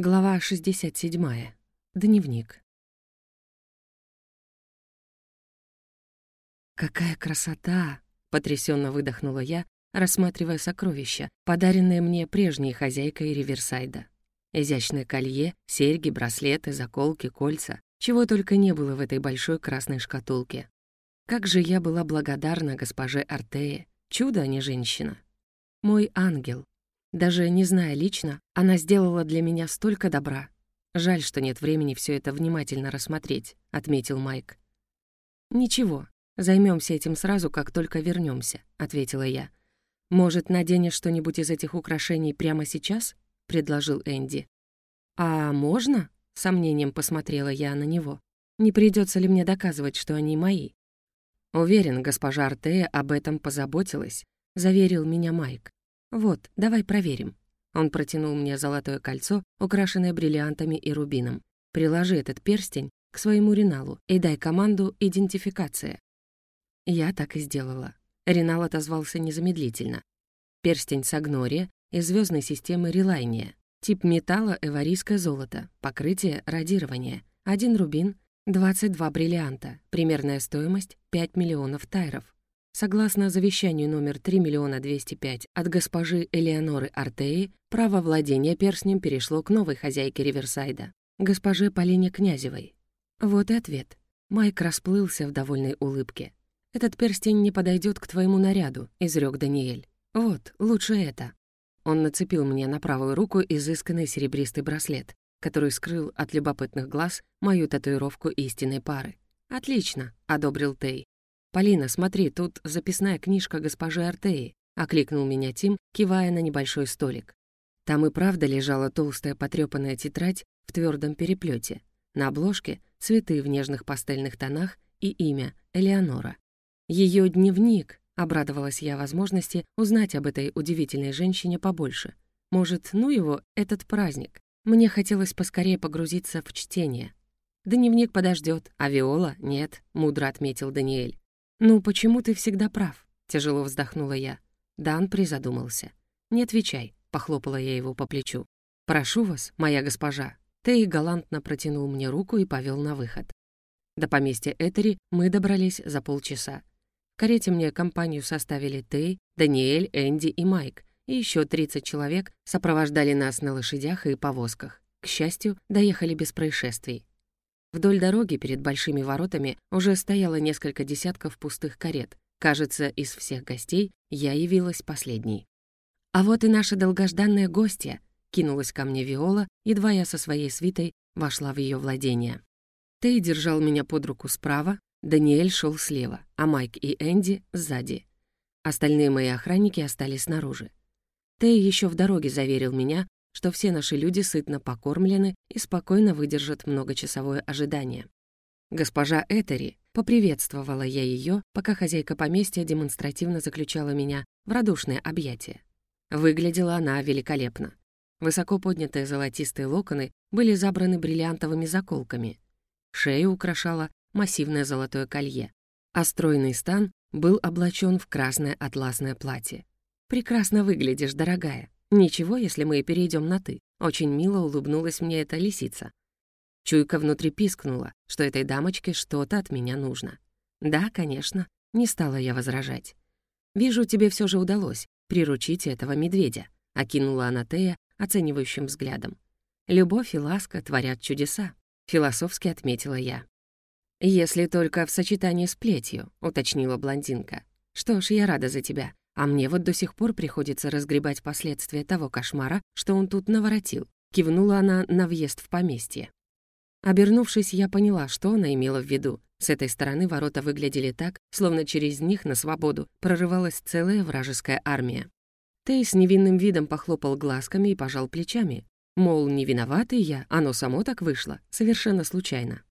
Глава 67. Дневник. «Какая красота!» — потрясенно выдохнула я, рассматривая сокровища, подаренные мне прежней хозяйкой Риверсайда. Изящное колье, серьги, браслеты, заколки, кольца. Чего только не было в этой большой красной шкатулке. Как же я была благодарна госпоже Артее. Чудо, а не женщина. Мой ангел, даже не зная лично, она сделала для меня столько добра. Жаль, что нет времени все это внимательно рассмотреть, отметил Майк. Ничего, займемся этим сразу, как только вернемся, ответила я. Может, наденешь что-нибудь из этих украшений прямо сейчас? предложил Энди. А можно? сомнением посмотрела я на него. Не придется ли мне доказывать, что они мои? Уверен, госпожа Артея об этом позаботилась, заверил меня Майк. «Вот, давай проверим». Он протянул мне золотое кольцо, украшенное бриллиантами и рубином. «Приложи этот перстень к своему Риналу и дай команду «Идентификация». Я так и сделала. Ринал отозвался незамедлительно. Перстень Сагнория из звездной системы Релайния. Тип металла — эварийское золото, покрытие — радирование. Один рубин, 22 бриллианта, примерная стоимость — 5 миллионов тайров. Согласно завещанию номер 3 миллиона 205 от госпожи Элеоноры Артеи, право владения перстнем перешло к новой хозяйке Риверсайда, госпоже Полине Князевой. Вот и ответ. Майк расплылся в довольной улыбке. «Этот перстень не подойдет к твоему наряду», — изрек Даниэль. «Вот, лучше это». Он нацепил мне на правую руку изысканный серебристый браслет, который скрыл от любопытных глаз мою татуировку истинной пары. «Отлично», — одобрил Тей. «Полина, смотри, тут записная книжка госпожи Артеи», — окликнул меня Тим, кивая на небольшой столик. Там и правда лежала толстая потрёпанная тетрадь в твердом переплете. На обложке — цветы в нежных пастельных тонах и имя — Элеонора. Ее дневник», — обрадовалась я возможности узнать об этой удивительной женщине побольше. Может, ну его, этот праздник. Мне хотелось поскорее погрузиться в чтение. «Дневник подождет, а Виола — нет», — мудро отметил Даниэль. «Ну, почему ты всегда прав?» — тяжело вздохнула я. Дан призадумался. «Не отвечай», — похлопала я его по плечу. «Прошу вас, моя госпожа». Тей галантно протянул мне руку и повел на выход. До поместья Этери мы добрались за полчаса. В карете мне компанию составили Тей, Даниэль, Энди и Майк, и еще 30 человек сопровождали нас на лошадях и повозках. К счастью, доехали без происшествий. Вдоль дороги перед большими воротами уже стояло несколько десятков пустых карет. Кажется, из всех гостей я явилась последней. «А вот и наша долгожданная гостья», — кинулась ко мне Виола, едва я со своей свитой вошла в ее владение. Тей держал меня под руку справа, Даниэль шел слева, а Майк и Энди — сзади. Остальные мои охранники остались снаружи. Тей еще в дороге заверил меня, что все наши люди сытно покормлены и спокойно выдержат многочасовое ожидание. Госпожа Этери, поприветствовала я ее, пока хозяйка поместья демонстративно заключала меня в радушное объятие. Выглядела она великолепно. Высоко поднятые золотистые локоны были забраны бриллиантовыми заколками. Шею украшало массивное золотое колье, а стройный стан был облачен в красное атласное платье. «Прекрасно выглядишь, дорогая», «Ничего, если мы перейдем на «ты». Очень мило улыбнулась мне эта лисица. Чуйка внутри пискнула, что этой дамочке что-то от меня нужно. «Да, конечно», — не стала я возражать. «Вижу, тебе все же удалось приручить этого медведя», — окинула Анатея оценивающим взглядом. «Любовь и ласка творят чудеса», — философски отметила я. «Если только в сочетании с плетью», — уточнила блондинка. «Что ж, я рада за тебя. А мне вот до сих пор приходится разгребать последствия того кошмара, что он тут наворотил. Кивнула она на въезд в поместье. Обернувшись, я поняла, что она имела в виду. С этой стороны ворота выглядели так, словно через них на свободу прорывалась целая вражеская армия. Тей с невинным видом похлопал глазками и пожал плечами. Мол, не виноватый я, оно само так вышло, совершенно случайно.